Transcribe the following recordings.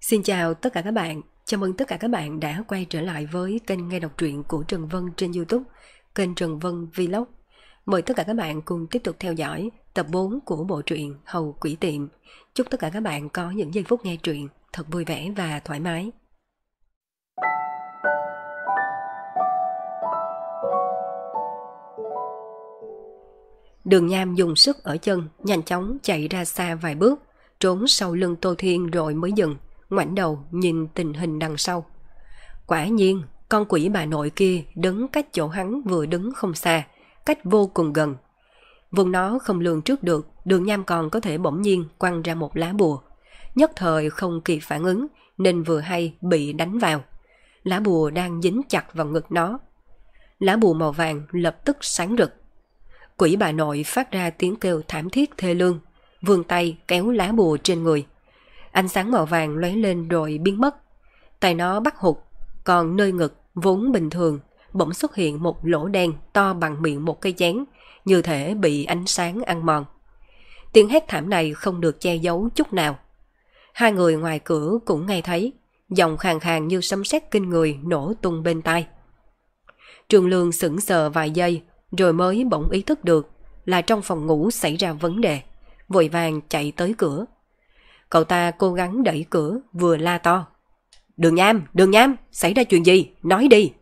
Xin chào tất cả các bạn, chào mừng tất cả các bạn đã quay trở lại với kênh nghe đọc truyện của Trần Vân trên Youtube, kênh Trần Vân Vlog. Mời tất cả các bạn cùng tiếp tục theo dõi tập 4 của bộ truyện Hầu Quỷ Tiệm. Chúc tất cả các bạn có những giây phút nghe truyện thật vui vẻ và thoải mái. Đường Nham dùng sức ở chân, nhanh chóng chạy ra xa vài bước, trốn sau lưng Tô Thiên rồi mới dừng, ngoảnh đầu nhìn tình hình đằng sau. Quả nhiên, con quỷ bà nội kia đứng cách chỗ hắn vừa đứng không xa, cách vô cùng gần. Vùng nó không lường trước được, đường nham còn có thể bỗng nhiên quăng ra một lá bùa. Nhất thời không kịp phản ứng, nên vừa hay bị đánh vào. Lá bùa đang dính chặt vào ngực nó. Lá bùa màu vàng lập tức sáng rực. Quỷ bà nội phát ra tiếng kêu thảm thiết thê lương, vươn tay kéo lá bùa trên người. Ánh sáng màu vàng lóe lên rồi biến mất. Tay nó bắt hụt, còn nơi ngực vốn bình thường bỗng xuất hiện một lỗ đen to bằng miệng một cây chén, như thể bị ánh sáng ăn mòn. Tiếng hét thảm này không được che giấu chút nào. Hai người ngoài cửa cũng nghe thấy, giọng khàn khàn như sấm sét kinh người nổ tung bên tai. Trường Lương sững sờ vài giây, rồi mới bỗng ý thức được là trong phòng ngủ xảy ra vấn đề, vội vàng chạy tới cửa. Cậu ta cố gắng đẩy cửa vừa la to. Đường Nham, Đường Nham, xảy ra chuyện gì? Nói đi.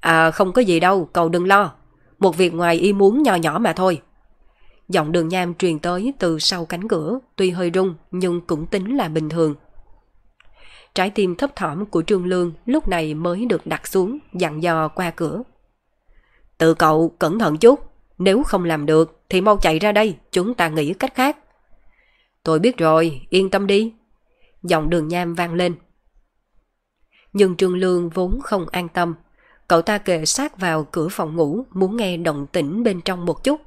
À không có gì đâu, cậu đừng lo. Một việc ngoài ý muốn nhỏ nhỏ mà thôi. Giọng đường nham truyền tới từ sau cánh cửa, tuy hơi rung nhưng cũng tính là bình thường. Trái tim thấp thỏm của Trương Lương lúc này mới được đặt xuống, dặn dò qua cửa. Tự cậu cẩn thận chút, nếu không làm được thì mau chạy ra đây, chúng ta nghĩ cách khác. Tôi biết rồi, yên tâm đi. Giọng đường nham vang lên. Nhưng Trương Lương vốn không an tâm. Cậu ta kề sát vào cửa phòng ngủ muốn nghe động tĩnh bên trong một chút.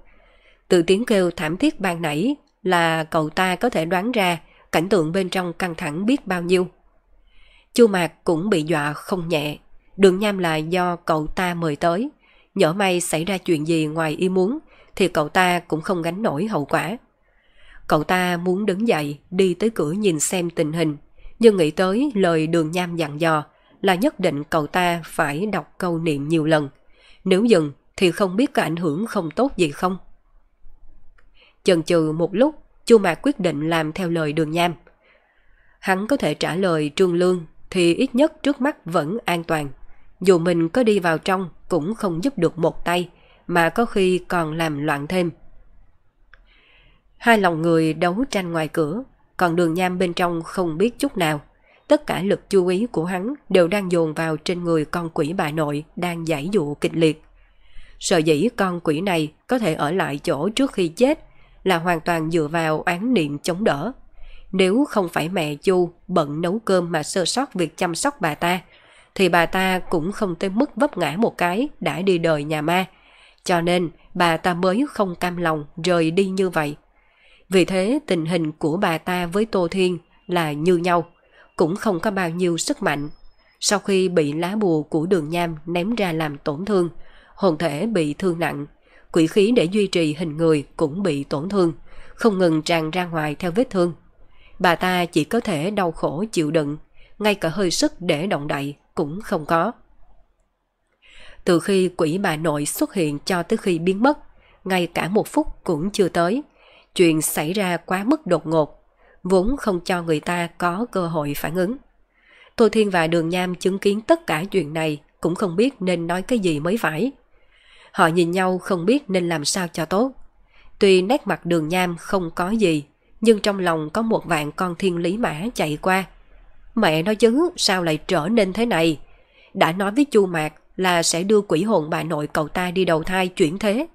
Từ tiếng kêu thảm thiết ban nãy là cậu ta có thể đoán ra cảnh tượng bên trong căng thẳng biết bao nhiêu. Chu Mạc cũng bị dọa không nhẹ. Đường nham là do cậu ta mời tới. Nhỡ may xảy ra chuyện gì ngoài ý muốn thì cậu ta cũng không gánh nổi hậu quả. Cậu ta muốn đứng dậy đi tới cửa nhìn xem tình hình, nhưng nghĩ tới lời đường nham dặn dò là nhất định cậu ta phải đọc câu niệm nhiều lần. Nếu dừng thì không biết có ảnh hưởng không tốt gì không. Chần chừ một lúc, Chu Mạc quyết định làm theo lời đường nham. Hắn có thể trả lời Trương Lương thì ít nhất trước mắt vẫn an toàn. Dù mình có đi vào trong cũng không giúp được một tay, mà có khi còn làm loạn thêm. Hai lòng người đấu tranh ngoài cửa, còn đường nham bên trong không biết chút nào. Tất cả lực chú ý của hắn đều đang dồn vào trên người con quỷ bà nội đang giải dụ kịch liệt. Sợ dĩ con quỷ này có thể ở lại chỗ trước khi chết là hoàn toàn dựa vào án niệm chống đỡ. Nếu không phải mẹ Chu bận nấu cơm mà sơ sót việc chăm sóc bà ta, thì bà ta cũng không tới mức vấp ngã một cái đã đi đời nhà ma. Cho nên bà ta mới không cam lòng rời đi như vậy. Vì thế tình hình của bà ta với Tô Thiên là như nhau, cũng không có bao nhiêu sức mạnh. Sau khi bị lá bùa của đường nham ném ra làm tổn thương, hồn thể bị thương nặng, quỷ khí để duy trì hình người cũng bị tổn thương, không ngừng tràn ra ngoài theo vết thương. Bà ta chỉ có thể đau khổ chịu đựng, ngay cả hơi sức để động đậy cũng không có. Từ khi quỷ bà nội xuất hiện cho tới khi biến mất, ngay cả một phút cũng chưa tới, chuyện xảy ra quá mức đột ngột, vốn không cho người ta có cơ hội phản ứng. Tô Thiên và Đường Nham chứng kiến tất cả chuyện này cũng không biết nên nói cái gì mới phải. Họ nhìn nhau không biết nên làm sao cho tốt. Tuy nét mặt Đường Nham không có gì, nhưng trong lòng có một vạn con thiên lý mã chạy qua. Mẹ nói chứ sao lại trở nên thế này? Đã nói với Chu Mạc là sẽ đưa quỷ hồn bà nội cậu ta đi đầu thai chuyển thế.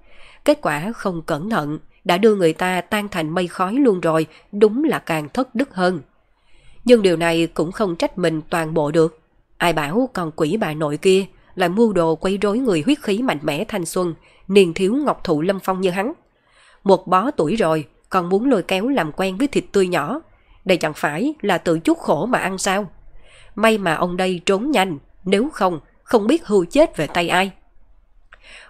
Kết quả không cẩn thận, đã đưa người ta tan thành mây khói luôn rồi, đúng là càng thất đức hơn. Nhưng điều này cũng không trách mình toàn bộ được. Ai bảo còn quỷ bà nội kia là mưu đồ quấy rối người huyết khí mạnh mẽ thanh xuân, niền thiếu ngọc thụ lâm phong như hắn. Một bó tuổi rồi, còn muốn lôi kéo làm quen với thịt tươi nhỏ. Đây chẳng phải là tự chút khổ mà ăn sao. May mà ông đây trốn nhanh, nếu không, không biết hưu chết về tay ai.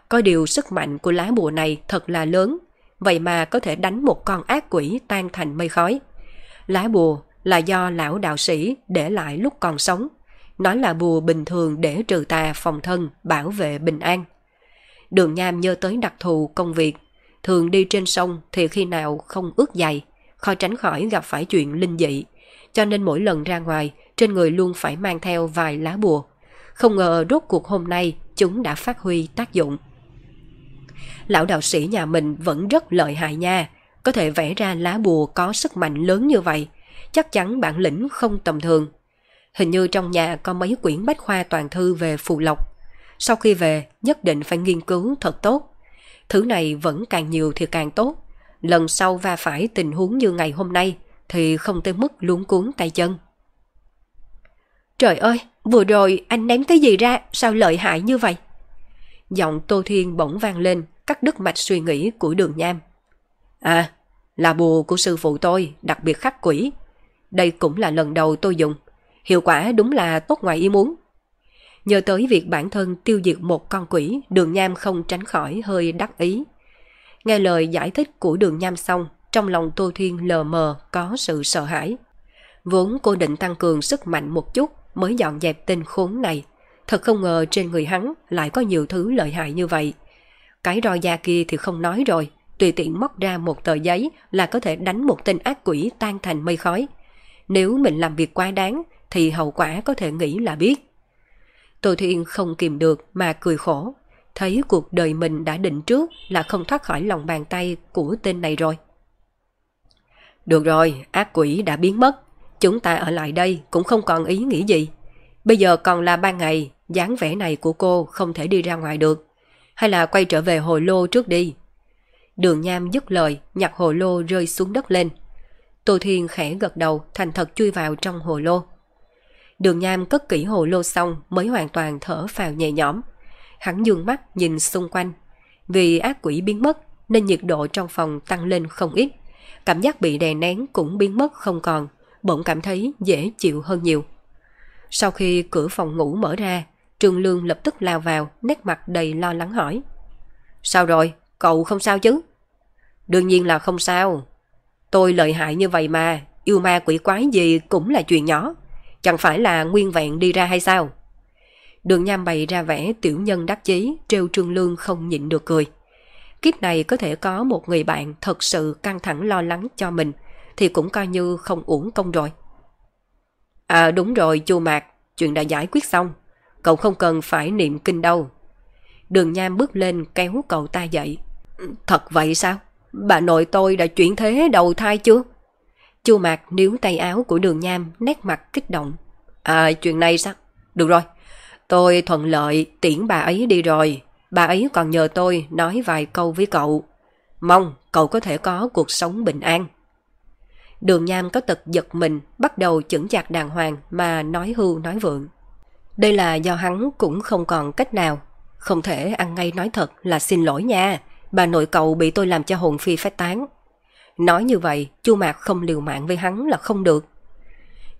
Có điều sức mạnh của lá bùa này thật là lớn, vậy mà có thể đánh một con ác quỷ tan thành mây khói. Lá bùa là do lão đạo sĩ để lại lúc còn sống. Nó là bùa bình thường để trừ tà phòng thân, bảo vệ bình an. Đường Nham nhớ tới đặc thù công việc. Thường đi trên sông thì khi nào không ướt giày, khó tránh khỏi gặp phải chuyện linh dị. Cho nên mỗi lần ra ngoài, trên người luôn phải mang theo vài lá bùa. Không ngờ rốt cuộc hôm nay chúng đã phát huy tác dụng. Lão đạo sĩ nhà mình vẫn rất lợi hại nha, có thể vẽ ra lá bùa có sức mạnh lớn như vậy, chắc chắn bản lĩnh không tầm thường. Hình như trong nhà có mấy quyển bách khoa toàn thư về phù lộc. Sau khi về, nhất định phải nghiên cứu thật tốt. Thứ này vẫn càng nhiều thì càng tốt. Lần sau va phải tình huống như ngày hôm nay thì không tới mức luống cuốn tay chân. Trời ơi, vừa rồi anh ném cái gì ra, sao lợi hại như vậy? Giọng Tô Thiên bỗng vang lên, cắt đứt mạch suy nghĩ của đường nham. À, là bùa của sư phụ tôi, đặc biệt khắc quỷ. Đây cũng là lần đầu tôi dùng. Hiệu quả đúng là tốt ngoài ý muốn. Nhờ tới việc bản thân tiêu diệt một con quỷ, đường nham không tránh khỏi hơi đắc ý. Nghe lời giải thích của đường nham xong, trong lòng Tô Thiên lờ mờ có sự sợ hãi. Vốn cô định tăng cường sức mạnh một chút mới dọn dẹp tên khốn này. Thật không ngờ trên người hắn lại có nhiều thứ lợi hại như vậy. Cái roi da kia thì không nói rồi, tùy tiện móc ra một tờ giấy là có thể đánh một tên ác quỷ tan thành mây khói. Nếu mình làm việc quá đáng thì hậu quả có thể nghĩ là biết. Tô Thiên không kìm được mà cười khổ, thấy cuộc đời mình đã định trước là không thoát khỏi lòng bàn tay của tên này rồi. Được rồi, ác quỷ đã biến mất, chúng ta ở lại đây cũng không còn ý nghĩ gì. Bây giờ còn là ban ngày, dáng vẻ này của cô không thể đi ra ngoài được. Hay là quay trở về hồ lô trước đi. Đường Nham dứt lời, nhặt hồ lô rơi xuống đất lên. Tô Thiên khẽ gật đầu, thành thật chui vào trong hồ lô. Đường Nham cất kỹ hồ lô xong mới hoàn toàn thở phào nhẹ nhõm. Hắn dương mắt nhìn xung quanh. Vì ác quỷ biến mất nên nhiệt độ trong phòng tăng lên không ít. Cảm giác bị đè nén cũng biến mất không còn, bỗng cảm thấy dễ chịu hơn nhiều. Sau khi cửa phòng ngủ mở ra, Trương Lương lập tức lao vào, nét mặt đầy lo lắng hỏi. Sao rồi, cậu không sao chứ? Đương nhiên là không sao. Tôi lợi hại như vậy mà, yêu ma quỷ quái gì cũng là chuyện nhỏ. Chẳng phải là nguyên vẹn đi ra hay sao? Đường Nham bày ra vẻ tiểu nhân đắc chí, trêu Trương Lương không nhịn được cười. Kiếp này có thể có một người bạn thật sự căng thẳng lo lắng cho mình, thì cũng coi như không uổng công rồi. À đúng rồi, chu Mạc, chuyện đã giải quyết xong. Cậu không cần phải niệm kinh đâu. Đường Nham bước lên kéo cậu ta dậy. Thật vậy sao? Bà nội tôi đã chuyển thế đầu thai chưa? Chu Mạc níu tay áo của đường Nham nét mặt kích động. À chuyện này sao? Được rồi, tôi thuận lợi tiễn bà ấy đi rồi. Bà ấy còn nhờ tôi nói vài câu với cậu. Mong cậu có thể có cuộc sống bình an. Đường Nham có tật giật mình, bắt đầu chững chạc đàng hoàng mà nói hưu nói vượng. Đây là do hắn cũng không còn cách nào. Không thể ăn ngay nói thật là xin lỗi nha, bà nội cậu bị tôi làm cho hồn phi phách tán. Nói như vậy, Chu Mạc không liều mạng với hắn là không được.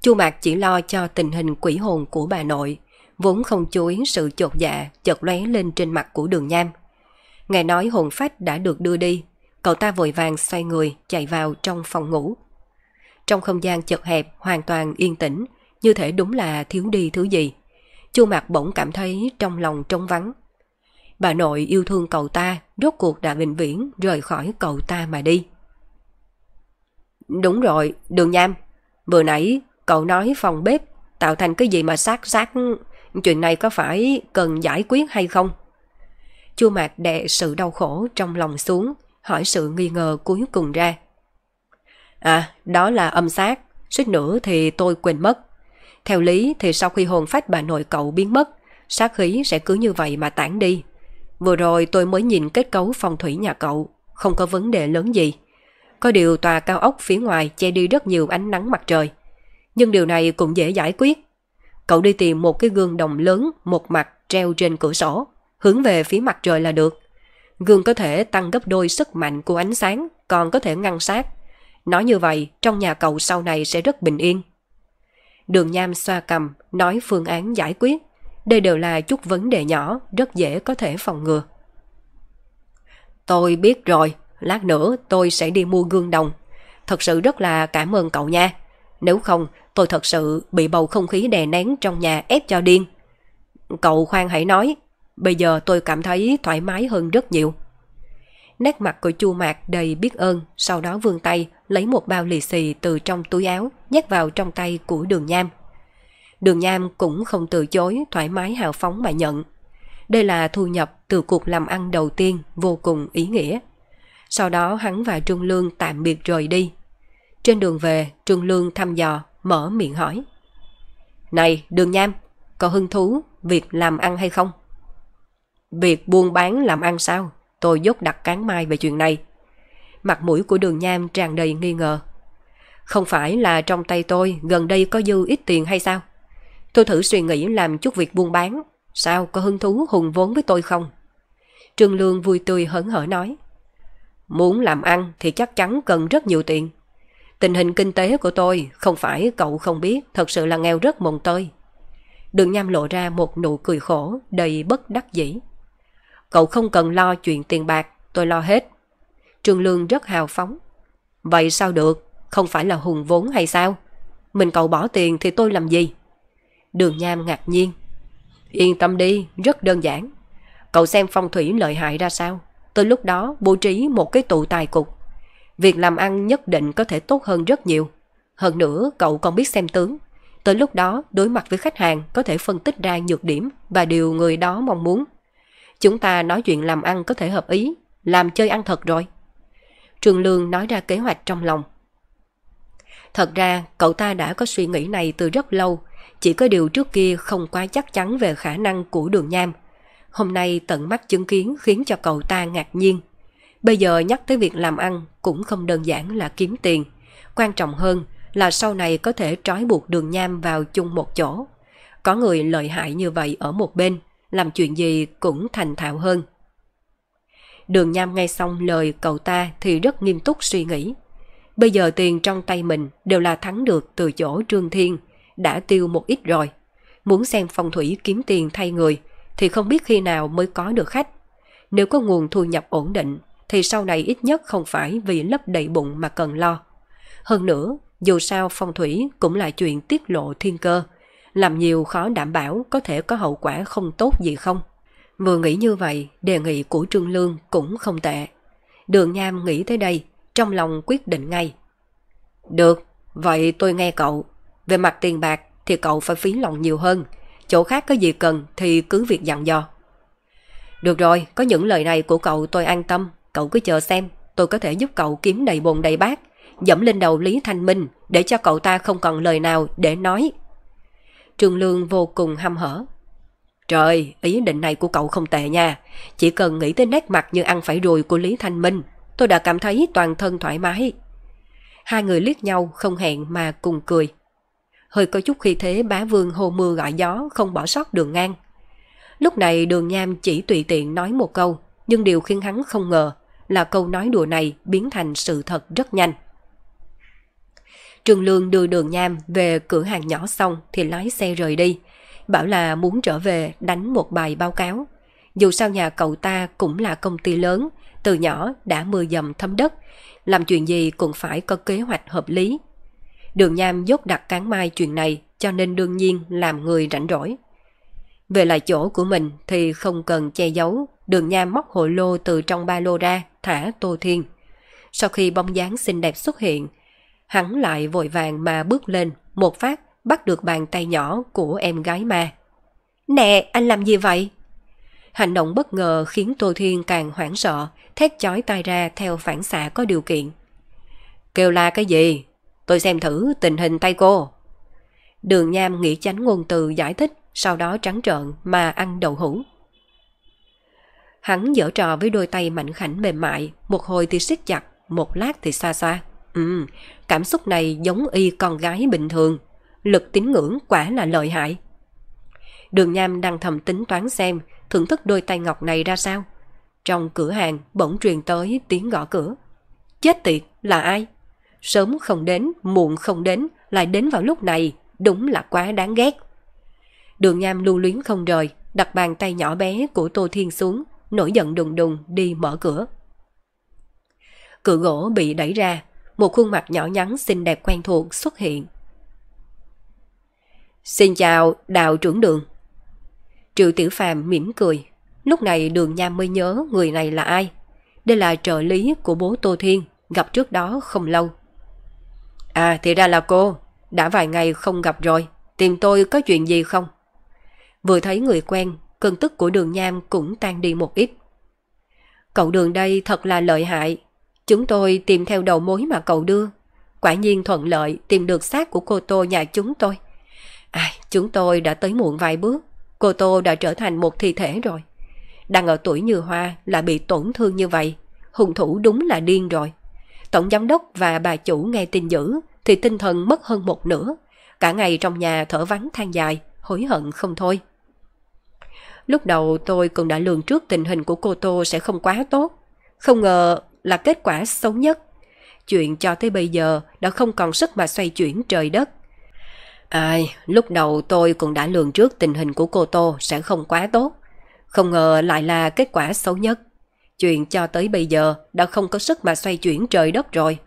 Chu Mạc chỉ lo cho tình hình quỷ hồn của bà nội, vốn không chú ý sự chột dạ chợt lóe lên trên mặt của đường nham. Nghe nói hồn phách đã được đưa đi, cậu ta vội vàng xoay người chạy vào trong phòng ngủ. Trong không gian chật hẹp hoàn toàn yên tĩnh, như thể đúng là thiếu đi thứ gì. Chu Mạc bỗng cảm thấy trong lòng trống vắng. Bà nội yêu thương cậu ta, rốt cuộc đã vĩnh viễn rời khỏi cậu ta mà đi. Đúng rồi, đường nham. Vừa nãy cậu nói phòng bếp tạo thành cái gì mà sát sát chuyện này có phải cần giải quyết hay không? Chu Mạc đè sự đau khổ trong lòng xuống, hỏi sự nghi ngờ cuối cùng ra. À, đó là âm sát, suýt nữa thì tôi quên mất. Theo lý thì sau khi hồn phách bà nội cậu biến mất, sát khí sẽ cứ như vậy mà tản đi. Vừa rồi tôi mới nhìn kết cấu phong thủy nhà cậu, không có vấn đề lớn gì. Có điều tòa cao ốc phía ngoài che đi rất nhiều ánh nắng mặt trời. Nhưng điều này cũng dễ giải quyết. Cậu đi tìm một cái gương đồng lớn, một mặt treo trên cửa sổ, hướng về phía mặt trời là được. Gương có thể tăng gấp đôi sức mạnh của ánh sáng, còn có thể ngăn sát. Nói như vậy, trong nhà cậu sau này sẽ rất bình yên. Đường Nham xoa cầm, nói phương án giải quyết. Đây đều là chút vấn đề nhỏ, rất dễ có thể phòng ngừa. Tôi biết rồi, lát nữa tôi sẽ đi mua gương đồng. Thật sự rất là cảm ơn cậu nha. Nếu không, tôi thật sự bị bầu không khí đè nén trong nhà ép cho điên. Cậu khoan hãy nói, bây giờ tôi cảm thấy thoải mái hơn rất nhiều. Nét mặt của chu mạc đầy biết ơn, sau đó vươn tay lấy một bao lì xì từ trong túi áo nhét vào trong tay của đường nham. Đường nham cũng không từ chối thoải mái hào phóng mà nhận. Đây là thu nhập từ cuộc làm ăn đầu tiên vô cùng ý nghĩa. Sau đó hắn và Trương Lương tạm biệt rời đi. Trên đường về, Trương Lương thăm dò, mở miệng hỏi. Này, đường nham, có hứng thú việc làm ăn hay không? Việc buôn bán làm ăn sao? Tôi dốt đặt cán mai về chuyện này. Mặt mũi của đường nham tràn đầy nghi ngờ. Không phải là trong tay tôi gần đây có dư ít tiền hay sao? Tôi thử suy nghĩ làm chút việc buôn bán. Sao có hứng thú hùng vốn với tôi không? Trương Lương vui tươi hớn hở nói. Muốn làm ăn thì chắc chắn cần rất nhiều tiền. Tình hình kinh tế của tôi không phải cậu không biết, thật sự là nghèo rất mồng tơi. Đường Nham lộ ra một nụ cười khổ, đầy bất đắc dĩ. Cậu không cần lo chuyện tiền bạc, tôi lo hết. Trương Lương rất hào phóng. Vậy sao được, không phải là hùng vốn hay sao? Mình cậu bỏ tiền thì tôi làm gì? Đường Nham ngạc nhiên. Yên tâm đi, rất đơn giản. Cậu xem phong thủy lợi hại ra sao? Tới lúc đó bố trí một cái tụ tài cục. Việc làm ăn nhất định có thể tốt hơn rất nhiều. Hơn nữa cậu còn biết xem tướng. Tới lúc đó đối mặt với khách hàng có thể phân tích ra nhược điểm và điều người đó mong muốn. Chúng ta nói chuyện làm ăn có thể hợp ý, làm chơi ăn thật rồi. Trường Lương nói ra kế hoạch trong lòng. Thật ra, cậu ta đã có suy nghĩ này từ rất lâu, chỉ có điều trước kia không quá chắc chắn về khả năng của đường nham. Hôm nay tận mắt chứng kiến khiến cho cậu ta ngạc nhiên. Bây giờ nhắc tới việc làm ăn cũng không đơn giản là kiếm tiền. Quan trọng hơn là sau này có thể trói buộc đường nham vào chung một chỗ. Có người lợi hại như vậy ở một bên, làm chuyện gì cũng thành thạo hơn. Đường nham ngay xong lời cậu ta thì rất nghiêm túc suy nghĩ. Bây giờ tiền trong tay mình đều là thắng được từ chỗ Trương Thiên, đã tiêu một ít rồi. Muốn xem phong thủy kiếm tiền thay người thì không biết khi nào mới có được khách. Nếu có nguồn thu nhập ổn định thì sau này ít nhất không phải vì lấp đầy bụng mà cần lo. Hơn nữa, dù sao phong thủy cũng là chuyện tiết lộ thiên cơ, làm nhiều khó đảm bảo có thể có hậu quả không tốt gì không. Vừa nghĩ như vậy, đề nghị của Trương Lương cũng không tệ. Đường Nham nghĩ tới đây, trong lòng quyết định ngay. Được, vậy tôi nghe cậu. Về mặt tiền bạc thì cậu phải phí lòng nhiều hơn. Chỗ khác có gì cần thì cứ việc dặn dò. Được rồi, có những lời này của cậu tôi an tâm. Cậu cứ chờ xem, tôi có thể giúp cậu kiếm đầy bồn đầy bát, dẫm lên đầu Lý Thanh Minh để cho cậu ta không còn lời nào để nói. Trương Lương vô cùng hăm hở. Trời, ý định này của cậu không tệ nha. Chỉ cần nghĩ tới nét mặt như ăn phải ruồi của Lý Thanh Minh, tôi đã cảm thấy toàn thân thoải mái. Hai người liếc nhau không hẹn mà cùng cười. Hơi có chút khi thế bá vương hô mưa gọi gió không bỏ sót đường ngang. Lúc này đường nham chỉ tùy tiện nói một câu, nhưng điều khiến hắn không ngờ là câu nói đùa này biến thành sự thật rất nhanh. Trường Lương đưa đường nham về cửa hàng nhỏ xong thì lái xe rời đi, bảo là muốn trở về đánh một bài báo cáo. Dù sao nhà cậu ta cũng là công ty lớn, từ nhỏ đã mưa dầm thấm đất, làm chuyện gì cũng phải có kế hoạch hợp lý. Đường Nham dốt đặt cán mai chuyện này cho nên đương nhiên làm người rảnh rỗi. Về lại chỗ của mình thì không cần che giấu, đường Nham móc hồ lô từ trong ba lô ra, thả Tô Thiên. Sau khi bóng dáng xinh đẹp xuất hiện, hắn lại vội vàng mà bước lên, một phát bắt được bàn tay nhỏ của em gái ma. Nè, anh làm gì vậy? Hành động bất ngờ khiến Tô Thiên càng hoảng sợ, thét chói tai ra theo phản xạ có điều kiện. Kêu la cái gì? Tôi xem thử tình hình tay cô. Đường Nham nghĩ tránh ngôn từ giải thích, sau đó trắng trợn mà ăn đậu hũ. Hắn dở trò với đôi tay mạnh khảnh mềm mại, một hồi thì siết chặt, một lát thì xa xa Ừ, cảm xúc này giống y con gái bình thường. Lực tín ngưỡng quả là lợi hại. Đường Nham đang thầm tính toán xem thưởng thức đôi tay ngọc này ra sao. Trong cửa hàng bỗng truyền tới tiếng gõ cửa. Chết tiệt, là ai? Sớm không đến, muộn không đến, lại đến vào lúc này, đúng là quá đáng ghét. Đường Nham lưu luyến không rời, đặt bàn tay nhỏ bé của Tô Thiên xuống, nổi giận đùng đùng đi mở cửa. Cửa gỗ bị đẩy ra, một khuôn mặt nhỏ nhắn xinh đẹp quen thuộc xuất hiện. Xin chào đào trưởng đường. Triệu Tiểu Phàm mỉm cười. Lúc này đường Nham mới nhớ người này là ai. Đây là trợ lý của bố Tô Thiên, gặp trước đó không lâu. À thì ra là cô, đã vài ngày không gặp rồi, tìm tôi có chuyện gì không? Vừa thấy người quen, cơn tức của đường Nham cũng tan đi một ít. Cậu đường đây thật là lợi hại. Chúng tôi tìm theo đầu mối mà cậu đưa. Quả nhiên thuận lợi tìm được xác của cô Tô nhà chúng tôi. À, chúng tôi đã tới muộn vài bước. Cô Tô đã trở thành một thi thể rồi. Đang ở tuổi như hoa là bị tổn thương như vậy. Hùng thủ đúng là điên rồi. Tổng giám đốc và bà chủ nghe tin dữ thì tinh thần mất hơn một nửa. Cả ngày trong nhà thở vắng than dài, hối hận không thôi. Lúc đầu tôi cũng đã lường trước tình hình của cô Tô sẽ không quá tốt. Không ngờ là kết quả xấu nhất. Chuyện cho tới bây giờ đã không còn sức mà xoay chuyển trời đất. Ai, lúc đầu tôi cũng đã lường trước tình hình của cô Tô sẽ không quá tốt. Không ngờ lại là kết quả xấu nhất. Chuyện cho tới bây giờ đã không có sức mà xoay chuyển trời đất rồi.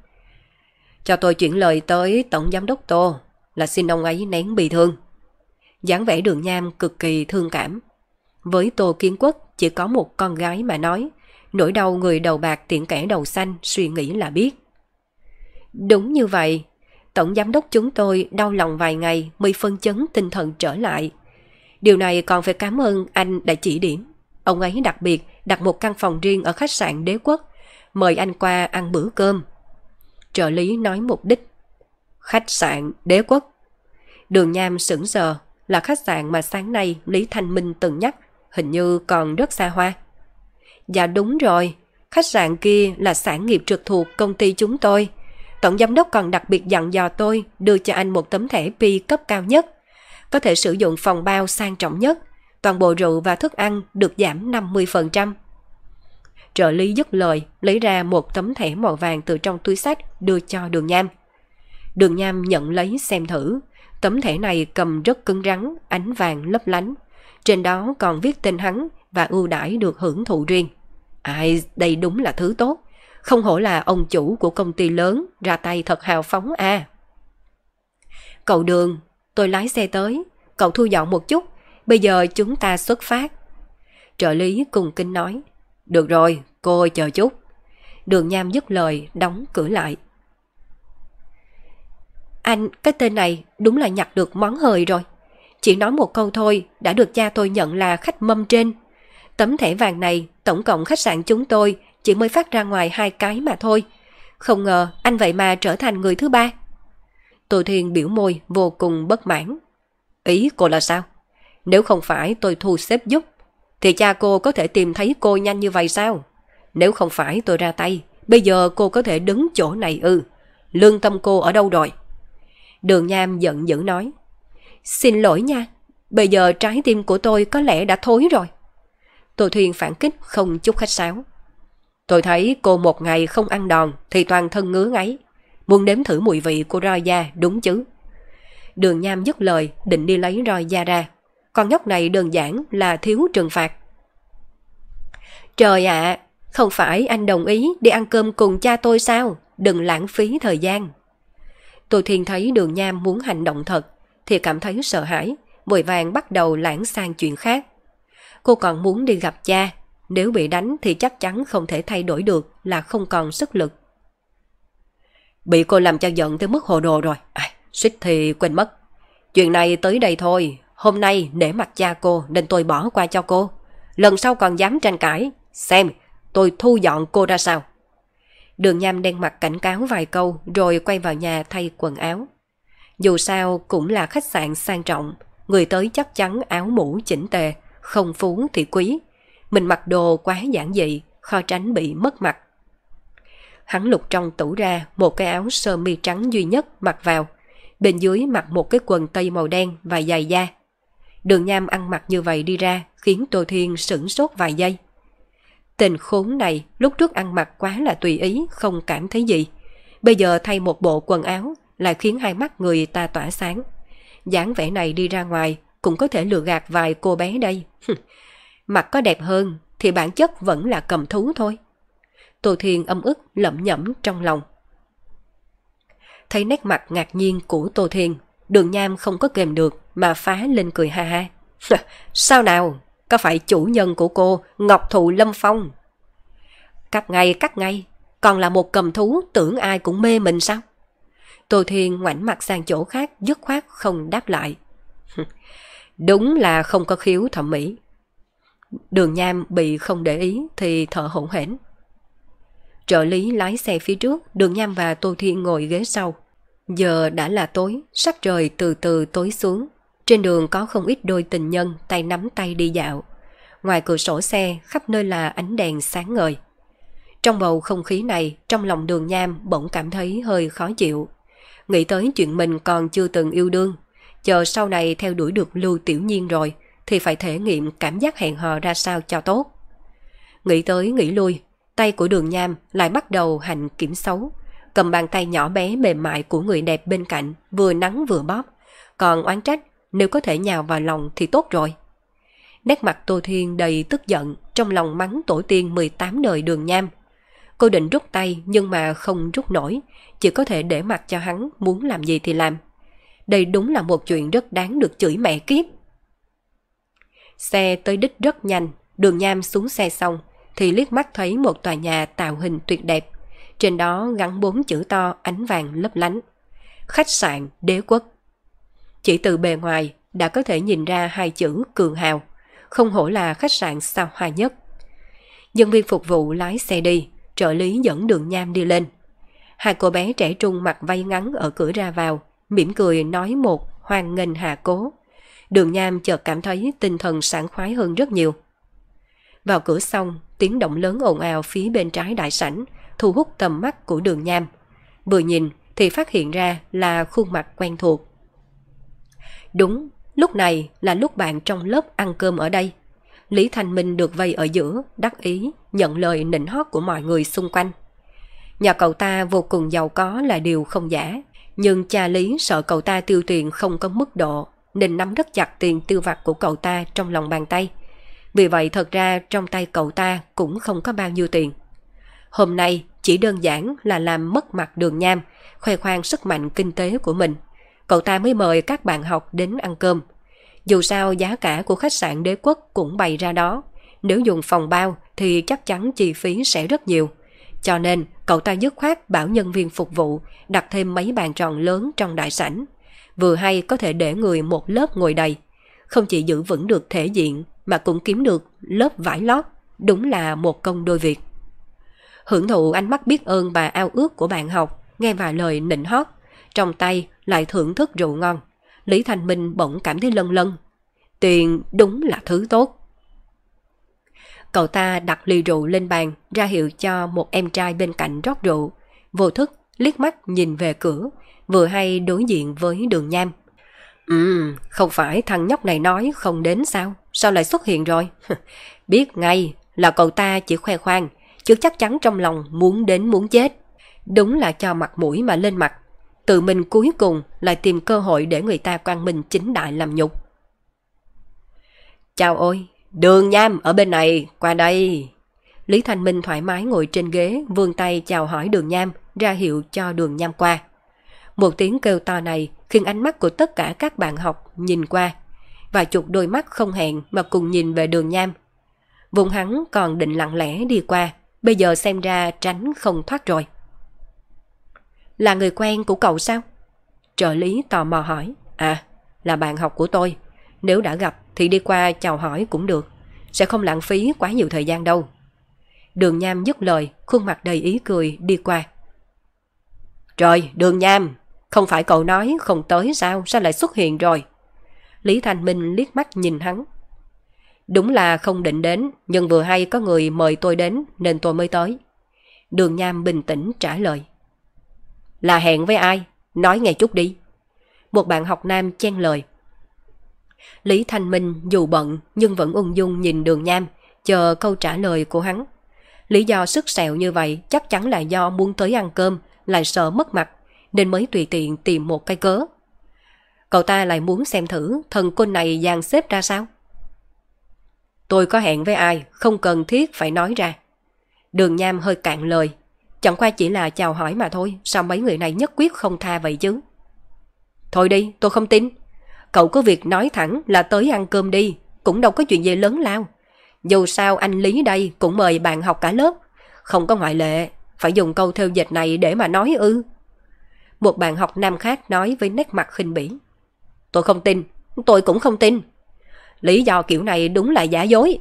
Cho tôi chuyển lời tới Tổng Giám đốc Tô là xin ông ấy nén bị thương. dáng vẻ đường nham cực kỳ thương cảm. Với Tô Kiến Quốc chỉ có một con gái mà nói, nỗi đau người đầu bạc tiện kẻ đầu xanh suy nghĩ là biết. Đúng như vậy, Tổng Giám đốc chúng tôi đau lòng vài ngày mới phân chấn tinh thần trở lại. Điều này còn phải cảm ơn anh đã chỉ điểm. Ông ấy đặc biệt đặt một căn phòng riêng ở khách sạn đế quốc, mời anh qua ăn bữa cơm. Trợ lý nói mục đích. Khách sạn đế quốc. Đường Nham sững sờ là khách sạn mà sáng nay Lý Thanh Minh từng nhắc, hình như còn rất xa hoa. Dạ đúng rồi, khách sạn kia là sản nghiệp trực thuộc công ty chúng tôi. Tổng giám đốc còn đặc biệt dặn dò tôi đưa cho anh một tấm thẻ pi cấp cao nhất. Có thể sử dụng phòng bao sang trọng nhất. Toàn bộ rượu và thức ăn được giảm 50%. Trợ lý dứt lời, lấy ra một tấm thẻ màu vàng từ trong túi sách đưa cho đường nham. Đường nham nhận lấy xem thử. Tấm thẻ này cầm rất cứng rắn, ánh vàng lấp lánh. Trên đó còn viết tên hắn và ưu đãi được hưởng thụ riêng. Ai, đây đúng là thứ tốt. Không hổ là ông chủ của công ty lớn, ra tay thật hào phóng à. Cậu đường, tôi lái xe tới, cậu thu dọn một chút, bây giờ chúng ta xuất phát. Trợ lý cùng kinh nói, được rồi, cô chờ chút. Đường Nham dứt lời, đóng cửa lại. Anh, cái tên này đúng là nhặt được món hời rồi. Chỉ nói một câu thôi, đã được cha tôi nhận là khách mâm trên. Tấm thẻ vàng này, tổng cộng khách sạn chúng tôi chỉ mới phát ra ngoài hai cái mà thôi. Không ngờ anh vậy mà trở thành người thứ ba. Tô Thiên biểu môi vô cùng bất mãn. Ý cô là sao? Nếu không phải tôi thu xếp giúp, thì cha cô có thể tìm thấy cô nhanh như vậy sao? Nếu không phải tôi ra tay, bây giờ cô có thể đứng chỗ này ư. Lương tâm cô ở đâu rồi? Đường Nham giận dữ nói. Xin lỗi nha, bây giờ trái tim của tôi có lẽ đã thối rồi. Tô Thuyền phản kích không chút khách sáo. Tôi thấy cô một ngày không ăn đòn thì toàn thân ngứa ngáy. Muốn nếm thử mùi vị của roi da đúng chứ. Đường Nham dứt lời định đi lấy roi da ra. Con nhóc này đơn giản là thiếu trừng phạt. Trời ạ, không phải anh đồng ý đi ăn cơm cùng cha tôi sao? Đừng lãng phí thời gian. Tôi thiên thấy đường Nham muốn hành động thật thì cảm thấy sợ hãi, vội vàng bắt đầu lãng sang chuyện khác. Cô còn muốn đi gặp cha, nếu bị đánh thì chắc chắn không thể thay đổi được là không còn sức lực. Bị cô làm cho giận tới mức hồ đồ rồi, à, suýt thì quên mất. Chuyện này tới đây thôi, hôm nay để mặt cha cô nên tôi bỏ qua cho cô. Lần sau còn dám tranh cãi, xem tôi thu dọn cô ra sao. Đường Nham đen mặt cảnh cáo vài câu rồi quay vào nhà thay quần áo. Dù sao cũng là khách sạn sang trọng, người tới chắc chắn áo mũ chỉnh tề, không phú thì quý. Mình mặc đồ quá giản dị, kho tránh bị mất mặt. Hắn lục trong tủ ra một cái áo sơ mi trắng duy nhất mặc vào. Bên dưới mặc một cái quần tây màu đen và dài da. Đường Nham ăn mặc như vậy đi ra khiến Tô Thiên sửng sốt vài giây. Tình khốn này lúc trước ăn mặc quá là tùy ý, không cảm thấy gì. Bây giờ thay một bộ quần áo lại khiến hai mắt người ta tỏa sáng. dáng vẻ này đi ra ngoài cũng có thể lừa gạt vài cô bé đây. Mặt có đẹp hơn thì bản chất vẫn là cầm thú thôi. Tô Thiên âm ức lẩm nhẩm trong lòng. Thấy nét mặt ngạc nhiên của Tô Thiên, đường nham không có kềm được mà phá lên cười ha ha. Sao nào? Có phải chủ nhân của cô Ngọc Thụ Lâm Phong? Cắt ngay, cắt ngay. Còn là một cầm thú tưởng ai cũng mê mình sao? Tô Thiên ngoảnh mặt sang chỗ khác dứt khoát không đáp lại. Đúng là không có khiếu thẩm mỹ. Đường Nham bị không để ý thì thở hổn hển. Trợ lý lái xe phía trước, Đường Nham và Tô Thiên ngồi ghế sau. Giờ đã là tối, sắc trời từ từ tối xuống. Trên đường có không ít đôi tình nhân tay nắm tay đi dạo. Ngoài cửa sổ xe, khắp nơi là ánh đèn sáng ngời. Trong bầu không khí này, trong lòng đường nham bỗng cảm thấy hơi khó chịu. Nghĩ tới chuyện mình còn chưa từng yêu đương. Chờ sau này theo đuổi được Lưu Tiểu Nhiên rồi, thì phải thể nghiệm cảm giác hẹn hò ra sao cho tốt. Nghĩ tới nghĩ lui, tay của đường nham lại bắt đầu hành kiểm xấu. Cầm bàn tay nhỏ bé mềm mại của người đẹp bên cạnh, vừa nắng vừa bóp. Còn oán trách, nếu có thể nhào vào lòng thì tốt rồi. Nét mặt Tô Thiên đầy tức giận, trong lòng mắng tổ tiên 18 đời đường nham. Cô định rút tay nhưng mà không rút nổi, chỉ có thể để mặc cho hắn muốn làm gì thì làm. Đây đúng là một chuyện rất đáng được chửi mẹ kiếp. Xe tới đích rất nhanh, đường nham xuống xe xong, thì liếc mắt thấy một tòa nhà tạo hình tuyệt đẹp. Trên đó gắn bốn chữ to ánh vàng lấp lánh. Khách sạn đế quốc. Chỉ từ bề ngoài đã có thể nhìn ra hai chữ cường hào, không hổ là khách sạn sao hoa nhất. Nhân viên phục vụ lái xe đi, trợ lý dẫn đường nham đi lên. Hai cô bé trẻ trung mặc vay ngắn ở cửa ra vào, mỉm cười nói một hoan nghênh hạ cố. Đường Nam chợt cảm thấy tinh thần sảng khoái hơn rất nhiều. Vào cửa xong, tiếng động lớn ồn ào phía bên trái đại sảnh, thu hút tầm mắt của đường Nam. Vừa nhìn thì phát hiện ra là khuôn mặt quen thuộc. Đúng, lúc này là lúc bạn trong lớp ăn cơm ở đây. Lý Thanh Minh được vây ở giữa, đắc ý, nhận lời nịnh hót của mọi người xung quanh. Nhà cậu ta vô cùng giàu có là điều không giả, nhưng cha Lý sợ cậu ta tiêu tiền không có mức độ, nên nắm rất chặt tiền tiêu vặt của cậu ta trong lòng bàn tay. Vì vậy thật ra trong tay cậu ta cũng không có bao nhiêu tiền. Hôm nay chỉ đơn giản là làm mất mặt đường nham, khoe khoang sức mạnh kinh tế của mình. Cậu ta mới mời các bạn học đến ăn cơm. Dù sao giá cả của khách sạn đế quốc cũng bày ra đó. Nếu dùng phòng bao thì chắc chắn chi phí sẽ rất nhiều. Cho nên cậu ta dứt khoát bảo nhân viên phục vụ đặt thêm mấy bàn tròn lớn trong đại sảnh. Vừa hay có thể để người một lớp ngồi đầy. Không chỉ giữ vững được thể diện mà cũng kiếm được lớp vải lót. Đúng là một công đôi việc. Hưởng thụ ánh mắt biết ơn và ao ước của bạn học, nghe vài lời nịnh hót, trong tay lại thưởng thức rượu ngon. Lý Thành Minh bỗng cảm thấy lân lân. Tiền đúng là thứ tốt. Cậu ta đặt ly rượu lên bàn, ra hiệu cho một em trai bên cạnh rót rượu. Vô thức, liếc mắt nhìn về cửa, vừa hay đối diện với đường nham. Ừ, không phải thằng nhóc này nói không đến sao? Sao lại xuất hiện rồi? Biết ngay là cậu ta chỉ khoe khoang, chứ chắc chắn trong lòng muốn đến muốn chết. Đúng là cho mặt mũi mà lên mặt. Tự mình cuối cùng lại tìm cơ hội để người ta quan minh chính đại làm nhục. Chào ôi, đường nham ở bên này, qua đây. Lý Thanh Minh thoải mái ngồi trên ghế, vươn tay chào hỏi đường nham, ra hiệu cho đường nham qua. Một tiếng kêu to này khiến ánh mắt của tất cả các bạn học nhìn qua. Và chục đôi mắt không hẹn mà cùng nhìn về đường nham. Vùng hắn còn định lặng lẽ đi qua, bây giờ xem ra tránh không thoát rồi. Là người quen của cậu sao? Trợ lý tò mò hỏi. À, là bạn học của tôi. Nếu đã gặp thì đi qua chào hỏi cũng được. Sẽ không lãng phí quá nhiều thời gian đâu. Đường Nham dứt lời, khuôn mặt đầy ý cười đi qua. Trời, đường Nham, không phải cậu nói không tới sao, sao lại xuất hiện rồi? Lý Thanh Minh liếc mắt nhìn hắn. Đúng là không định đến, nhưng vừa hay có người mời tôi đến nên tôi mới tới. Đường Nham bình tĩnh trả lời. Là hẹn với ai? Nói nghe chút đi. Một bạn học nam chen lời. Lý Thanh Minh dù bận nhưng vẫn ung dung nhìn đường Nham, chờ câu trả lời của hắn. Lý do sức sẹo như vậy chắc chắn là do muốn tới ăn cơm, lại sợ mất mặt, nên mới tùy tiện tìm một cái cớ. Cậu ta lại muốn xem thử thần côn này dàn xếp ra sao? Tôi có hẹn với ai, không cần thiết phải nói ra. Đường Nham hơi cạn lời. Chẳng qua chỉ là chào hỏi mà thôi, sao mấy người này nhất quyết không tha vậy chứ? Thôi đi, tôi không tin. Cậu có việc nói thẳng là tới ăn cơm đi, cũng đâu có chuyện gì lớn lao. Dù sao anh Lý đây cũng mời bạn học cả lớp, không có ngoại lệ, phải dùng câu theo dịch này để mà nói ư. Một bạn học nam khác nói với nét mặt khinh bỉ. Tôi không tin, tôi cũng không tin. Lý do kiểu này đúng là giả dối.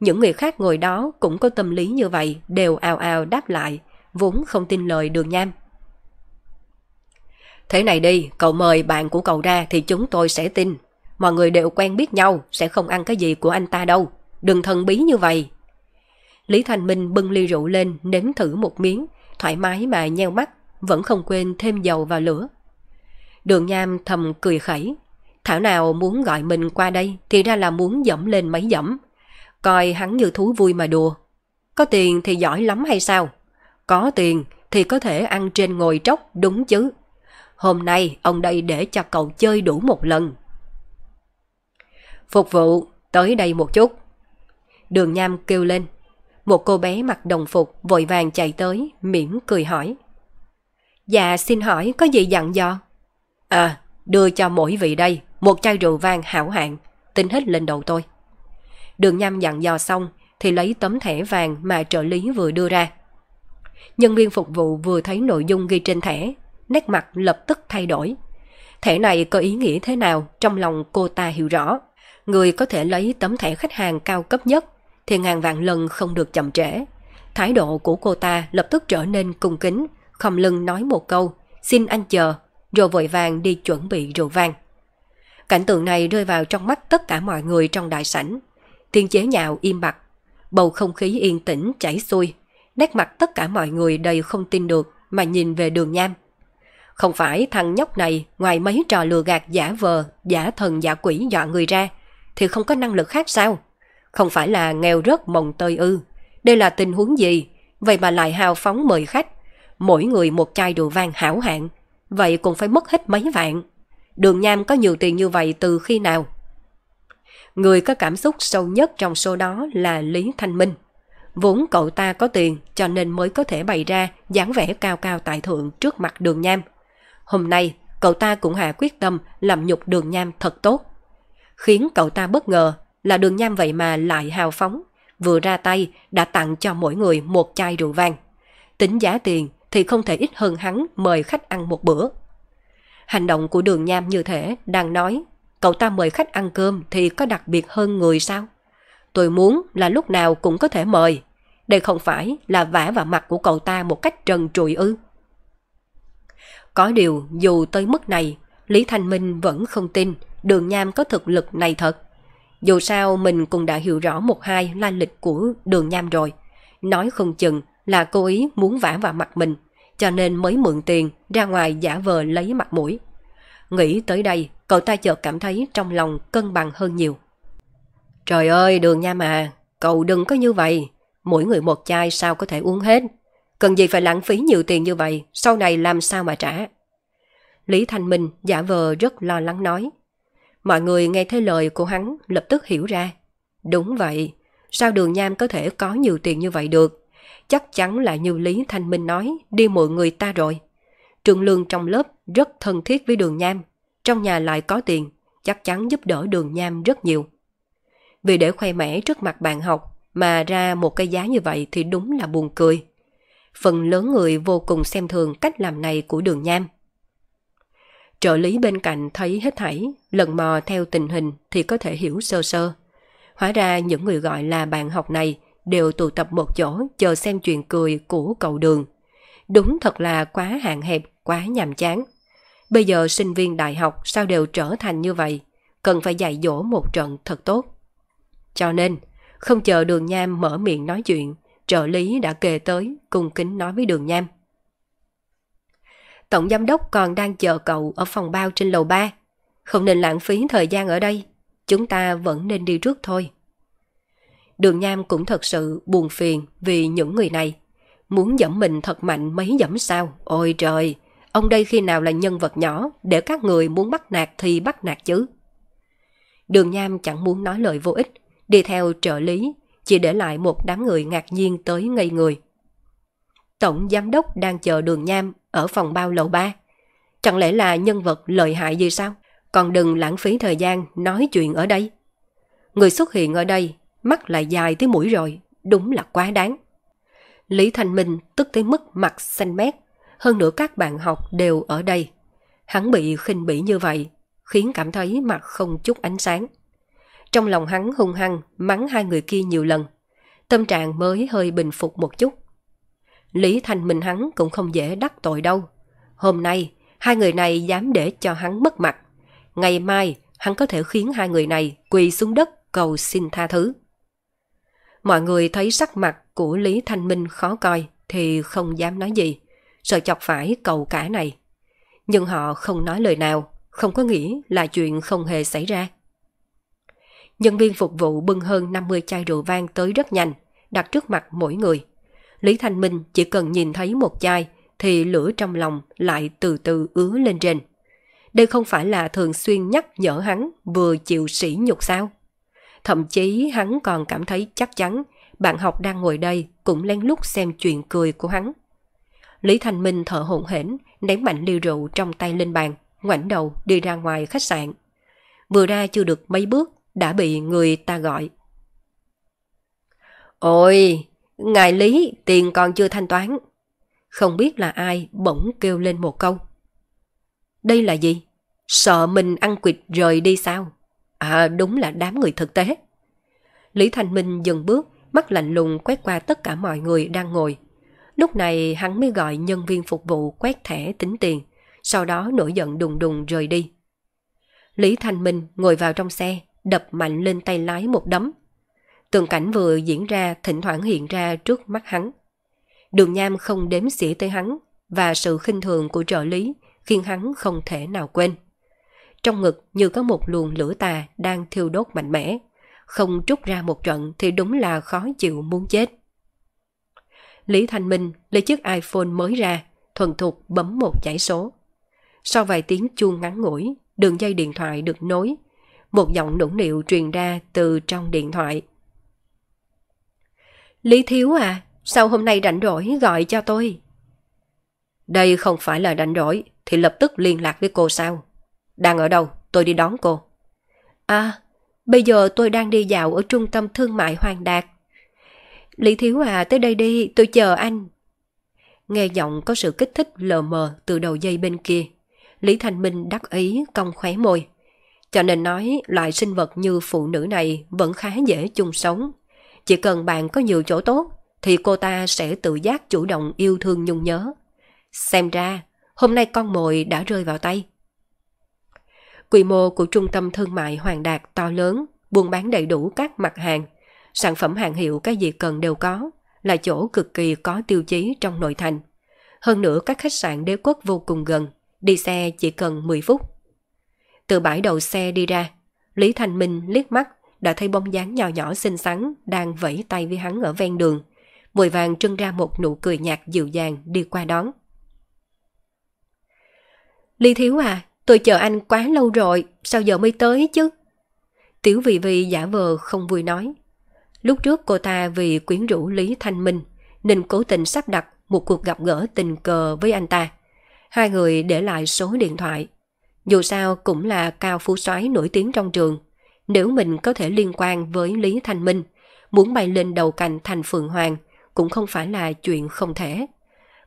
Những người khác ngồi đó cũng có tâm lý như vậy, đều ào ào đáp lại, vốn không tin lời đường nham. Thế này đi, cậu mời bạn của cậu ra thì chúng tôi sẽ tin. Mọi người đều quen biết nhau, sẽ không ăn cái gì của anh ta đâu. Đừng thần bí như vậy. Lý Thành Minh bưng ly rượu lên, nếm thử một miếng, thoải mái mà nheo mắt, vẫn không quên thêm dầu vào lửa. Đường Nham thầm cười khẩy. Thảo nào muốn gọi mình qua đây thì ra là muốn dẫm lên mấy dẫm. Coi hắn như thú vui mà đùa. Có tiền thì giỏi lắm hay sao? Có tiền thì có thể ăn trên ngồi tróc đúng chứ. Hôm nay ông đây để cho cậu chơi đủ một lần. Phục vụ, tới đây một chút. Đường Nham kêu lên. Một cô bé mặc đồng phục vội vàng chạy tới, mỉm cười hỏi. Dạ xin hỏi có gì dặn dò? À, đưa cho mỗi vị đây một chai rượu vang hảo hạng, tính hết lên đầu tôi. Đường Nham dặn dò xong thì lấy tấm thẻ vàng mà trợ lý vừa đưa ra. Nhân viên phục vụ vừa thấy nội dung ghi trên thẻ, nét mặt lập tức thay đổi. Thẻ này có ý nghĩa thế nào trong lòng cô ta hiểu rõ. Người có thể lấy tấm thẻ khách hàng cao cấp nhất thì ngàn vạn lần không được chậm trễ. Thái độ của cô ta lập tức trở nên cung kính, khom lưng nói một câu, xin anh chờ, rồi vội vàng đi chuẩn bị rượu vang. Cảnh tượng này rơi vào trong mắt tất cả mọi người trong đại sảnh. Tiên chế nhạo im bặt, bầu không khí yên tĩnh chảy xuôi, nét mặt tất cả mọi người đầy không tin được mà nhìn về đường nham. Không phải thằng nhóc này ngoài mấy trò lừa gạt giả vờ, giả thần giả quỷ dọa người ra, thì không có năng lực khác sao? Không phải là nghèo rớt mồng tơi ư. Đây là tình huống gì? Vậy mà lại hào phóng mời khách. Mỗi người một chai rượu vang hảo hạng. Vậy cũng phải mất hết mấy vạn. Đường Nham có nhiều tiền như vậy từ khi nào? Người có cảm xúc sâu nhất trong số đó là Lý Thanh Minh. Vốn cậu ta có tiền cho nên mới có thể bày ra dáng vẻ cao cao tại thượng trước mặt đường Nham. Hôm nay, cậu ta cũng hạ quyết tâm làm nhục đường Nham thật tốt. Khiến cậu ta bất ngờ là đường Nham vậy mà lại hào phóng, vừa ra tay đã tặng cho mỗi người một chai rượu vang. Tính giá tiền thì không thể ít hơn hắn mời khách ăn một bữa. Hành động của đường Nham như thế đang nói cậu ta mời khách ăn cơm thì có đặc biệt hơn người sao? Tôi muốn là lúc nào cũng có thể mời. Đây không phải là vả vào mặt của cậu ta một cách trần trụi ư. Có điều dù tới mức này, Lý Thanh Minh vẫn không tin đường Nham có thực lực này thật. Dù sao mình cũng đã hiểu rõ một hai la lịch của đường Nham rồi. Nói không chừng là cô ý muốn vả vào mặt mình, cho nên mới mượn tiền ra ngoài giả vờ lấy mặt mũi. Nghĩ tới đây, cậu ta chợt cảm thấy trong lòng cân bằng hơn nhiều. Trời ơi đường nha mà, cậu đừng có như vậy. Mỗi người một chai sao có thể uống hết. Cần gì phải lãng phí nhiều tiền như vậy, sau này làm sao mà trả. Lý Thanh Minh giả vờ rất lo lắng nói. Mọi người nghe thấy lời của hắn lập tức hiểu ra. Đúng vậy, sao đường nham có thể có nhiều tiền như vậy được? Chắc chắn là như Lý Thanh Minh nói, đi mượn người ta rồi. Trường Lương trong lớp rất thân thiết với đường nham. Trong nhà lại có tiền, chắc chắn giúp đỡ đường nham rất nhiều. Vì để khoe mẽ trước mặt bạn học mà ra một cái giá như vậy thì đúng là buồn cười. Phần lớn người vô cùng xem thường cách làm này của đường nham. Trợ lý bên cạnh thấy hết thảy, lần mò theo tình hình thì có thể hiểu sơ sơ. Hóa ra những người gọi là bạn học này đều tụ tập một chỗ chờ xem chuyện cười của cậu đường. Đúng thật là quá hạn hẹp, quá nhàm chán. Bây giờ sinh viên đại học sao đều trở thành như vậy, cần phải dạy dỗ một trận thật tốt. Cho nên, không chờ đường nham mở miệng nói chuyện, trợ lý đã kề tới, cung kính nói với đường nham. Tổng giám đốc còn đang chờ cậu ở phòng bao trên lầu 3. Không nên lãng phí thời gian ở đây. Chúng ta vẫn nên đi trước thôi. Đường nam cũng thật sự buồn phiền vì những người này. Muốn dẫm mình thật mạnh mấy dẫm sao? Ôi trời! Ông đây khi nào là nhân vật nhỏ để các người muốn bắt nạt thì bắt nạt chứ? Đường nam chẳng muốn nói lời vô ích, đi theo trợ lý, chỉ để lại một đám người ngạc nhiên tới ngây người. Tổng giám đốc đang chờ đường nam ở phòng bao lầu ba. Chẳng lẽ là nhân vật lợi hại gì sao? còn đừng lãng phí thời gian nói chuyện ở đây. Người xuất hiện ở đây, mắt lại dài tới mũi rồi, đúng là quá đáng. Lý Thanh Minh tức tới mức mặt xanh mét, hơn nữa các bạn học đều ở đây. Hắn bị khinh bỉ như vậy, khiến cảm thấy mặt không chút ánh sáng. Trong lòng hắn hung hăng mắng hai người kia nhiều lần, tâm trạng mới hơi bình phục một chút. Lý Thanh Minh hắn cũng không dễ đắc tội đâu. Hôm nay, hai người này dám để cho hắn mất mặt. Ngày mai, hắn có thể khiến hai người này quỳ xuống đất cầu xin tha thứ. Mọi người thấy sắc mặt của Lý Thanh Minh khó coi thì không dám nói gì, sợ chọc phải cầu cả này. Nhưng họ không nói lời nào, không có nghĩ là chuyện không hề xảy ra. Nhân viên phục vụ bưng hơn 50 chai rượu vang tới rất nhanh, đặt trước mặt mỗi người. Lý Thanh Minh chỉ cần nhìn thấy một chai thì lửa trong lòng lại từ từ ứa lên trên. Đây không phải là thường xuyên nhắc nhở hắn vừa chịu sỉ nhục sao? Thậm chí hắn còn cảm thấy chắc chắn bạn học đang ngồi đây cũng lén lút xem chuyện cười của hắn. Lý Thanh Minh thở hổn hển, ném mạnh ly rượu trong tay lên bàn, ngoảnh đầu đi ra ngoài khách sạn. Vừa ra chưa được mấy bước, đã bị người ta gọi. Ôi, ngài Lý, tiền còn chưa thanh toán. Không biết là ai bỗng kêu lên một câu. Đây là gì? Sợ mình ăn quỵt rời đi sao? À đúng là đám người thực tế. Lý Thanh Minh dừng bước, mắt lạnh lùng quét qua tất cả mọi người đang ngồi. Lúc này hắn mới gọi nhân viên phục vụ quét thẻ tính tiền, sau đó nổi giận đùng đùng rời đi. Lý Thanh Minh ngồi vào trong xe, đập mạnh lên tay lái một đấm. Tường cảnh vừa diễn ra thỉnh thoảng hiện ra trước mắt hắn. Đường Nham không đếm xỉa tới hắn và sự khinh thường của trợ lý khiến hắn không thể nào quên. Trong ngực như có một luồng lửa tà đang thiêu đốt mạnh mẽ. Không trút ra một trận thì đúng là khó chịu muốn chết. Lý Thanh Minh lấy chiếc iPhone mới ra, thuần thục bấm một chảy số. Sau vài tiếng chuông ngắn ngủi, đường dây điện thoại được nối. Một giọng nũng nịu truyền ra từ trong điện thoại. Lý Thiếu à, sao hôm nay rảnh rỗi gọi cho tôi? Đây không phải là rảnh rỗi, thì lập tức liên lạc với cô sao? Đang ở đâu? Tôi đi đón cô. À, bây giờ tôi đang đi dạo ở trung tâm thương mại Hoàng Đạt. Lý Thiếu à, tới đây đi, tôi chờ anh. Nghe giọng có sự kích thích lờ mờ từ đầu dây bên kia. Lý thành Minh đắc ý cong khóe môi. Cho nên nói loại sinh vật như phụ nữ này vẫn khá dễ chung sống. Chỉ cần bạn có nhiều chỗ tốt thì cô ta sẽ tự giác chủ động yêu thương nhung nhớ. Xem ra, hôm nay con mồi đã rơi vào tay. Quy mô của trung tâm thương mại Hoàng Đạt to lớn, buôn bán đầy đủ các mặt hàng. Sản phẩm hàng hiệu cái gì cần đều có, là chỗ cực kỳ có tiêu chí trong nội thành. Hơn nữa các khách sạn đế quốc vô cùng gần, đi xe chỉ cần 10 phút. Từ bãi đầu xe đi ra, Lý Thành Minh liếc mắt đã thấy bóng dáng nhỏ nhỏ xinh xắn đang vẫy tay với hắn ở ven đường. Vội vàng trưng ra một nụ cười nhạt dịu dàng đi qua đón. Lý Thiếu à, tôi chờ anh quá lâu rồi, sao giờ mới tới chứ? Tiểu vị vị giả vờ không vui nói. Lúc trước cô ta vì quyến rũ Lý Thanh Minh nên cố tình sắp đặt một cuộc gặp gỡ tình cờ với anh ta. Hai người để lại số điện thoại. Dù sao cũng là cao phú soái nổi tiếng trong trường. Nếu mình có thể liên quan với Lý Thanh Minh, muốn bay lên đầu cành thành Phượng Hoàng cũng không phải là chuyện không thể.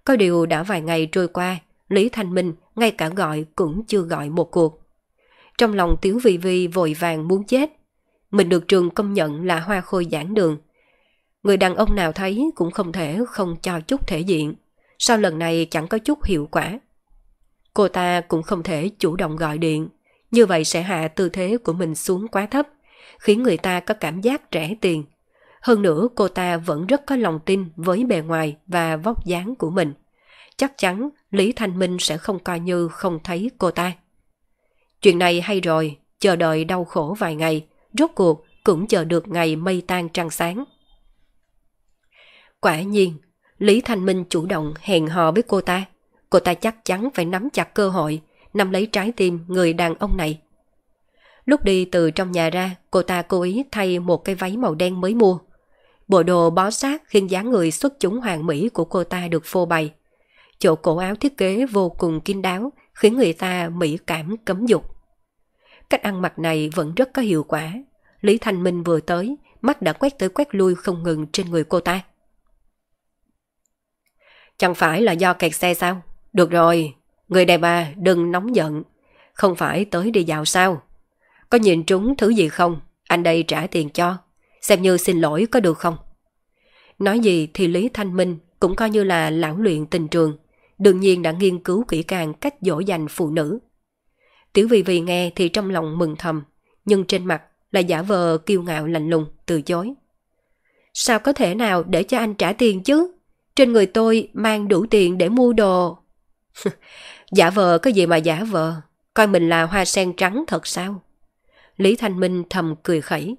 Có điều đã vài ngày trôi qua, Lý Thanh Minh ngay cả gọi cũng chưa gọi một cuộc. Trong lòng Tiếu Vi Vi vội vàng muốn chết. Mình được trường công nhận là hoa khôi giảng đường. Người đàn ông nào thấy cũng không thể không cho chút thể diện. Sao lần này chẳng có chút hiệu quả. Cô ta cũng không thể chủ động gọi điện. Như vậy sẽ hạ tư thế của mình xuống quá thấp, khiến người ta có cảm giác rẻ tiền. Hơn nữa cô ta vẫn rất có lòng tin với bề ngoài và vóc dáng của mình. Chắc chắn Lý Thanh Minh sẽ không coi như không thấy cô ta. Chuyện này hay rồi, chờ đợi đau khổ vài ngày, rốt cuộc cũng chờ được ngày mây tan trăng sáng. Quả nhiên, Lý Thanh Minh chủ động hẹn hò với cô ta. Cô ta chắc chắn phải nắm chặt cơ hội, nắm lấy trái tim người đàn ông này. Lúc đi từ trong nhà ra, cô ta cố ý thay một cái váy màu đen mới mua. Bộ đồ bó sát khiến dáng người xuất chúng hoàng mỹ của cô ta được phô bày. Chỗ cổ áo thiết kế vô cùng kín đáo, khiến người ta mỹ cảm cấm dục. Cách ăn mặc này vẫn rất có hiệu quả. Lý Thanh Minh vừa tới, mắt đã quét tới quét lui không ngừng trên người cô ta. Chẳng phải là do kẹt xe sao? Được rồi, người đẹp à, đừng nóng giận. Không phải tới đi dạo sao? Có nhìn trúng thứ gì không? Anh đây trả tiền cho. Xem như xin lỗi có được không? Nói gì thì Lý Thanh Minh cũng coi như là lão luyện tình trường. Đương nhiên đã nghiên cứu kỹ càng cách dỗ dành phụ nữ. Tiểu Vy vì nghe thì trong lòng mừng thầm, nhưng trên mặt là giả vờ kiêu ngạo lạnh lùng, từ chối. Sao có thể nào để cho anh trả tiền chứ? Trên người tôi mang đủ tiền để mua đồ. giả vờ có gì mà giả vờ? Coi mình là hoa sen trắng thật sao? Lý Thanh Minh thầm cười khẩy.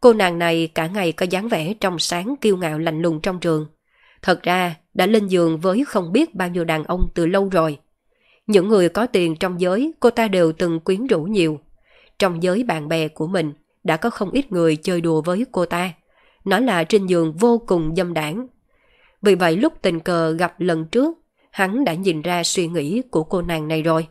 Cô nàng này cả ngày có dáng vẻ trong sáng kiêu ngạo lạnh lùng trong trường. Thật ra đã lên giường với không biết bao nhiêu đàn ông từ lâu rồi. Những người có tiền trong giới cô ta đều từng quyến rũ nhiều. Trong giới bạn bè của mình đã có không ít người chơi đùa với cô ta. Nói là trên giường vô cùng dâm đảng. Vì vậy lúc tình cờ gặp lần trước, hắn đã nhìn ra suy nghĩ của cô nàng này rồi.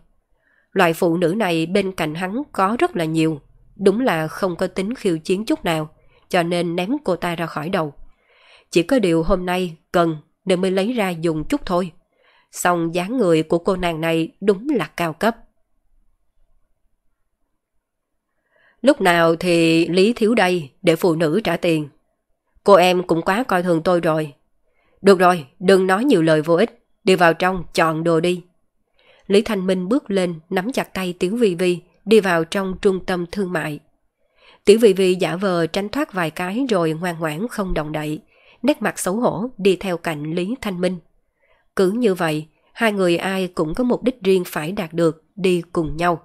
Loại phụ nữ này bên cạnh hắn có rất là nhiều. Đúng là không có tính khiêu chiến chút nào, cho nên ném cô ta ra khỏi đầu. Chỉ có điều hôm nay cần nên mới lấy ra dùng chút thôi. Xong dáng người của cô nàng này đúng là cao cấp. Lúc nào thì Lý thiếu đây để phụ nữ trả tiền. Cô em cũng quá coi thường tôi rồi. Được rồi, đừng nói nhiều lời vô ích. Đi vào trong, chọn đồ đi. Lý Thanh Minh bước lên, nắm chặt tay Tiểu Vi Vi, đi vào trong trung tâm thương mại. Tiểu Vi Vi giả vờ tránh thoát vài cái rồi ngoan ngoãn không động đậy, nét mặt xấu hổ đi theo cạnh Lý Thanh Minh. Cứ như vậy, hai người ai cũng có mục đích riêng phải đạt được, đi cùng nhau.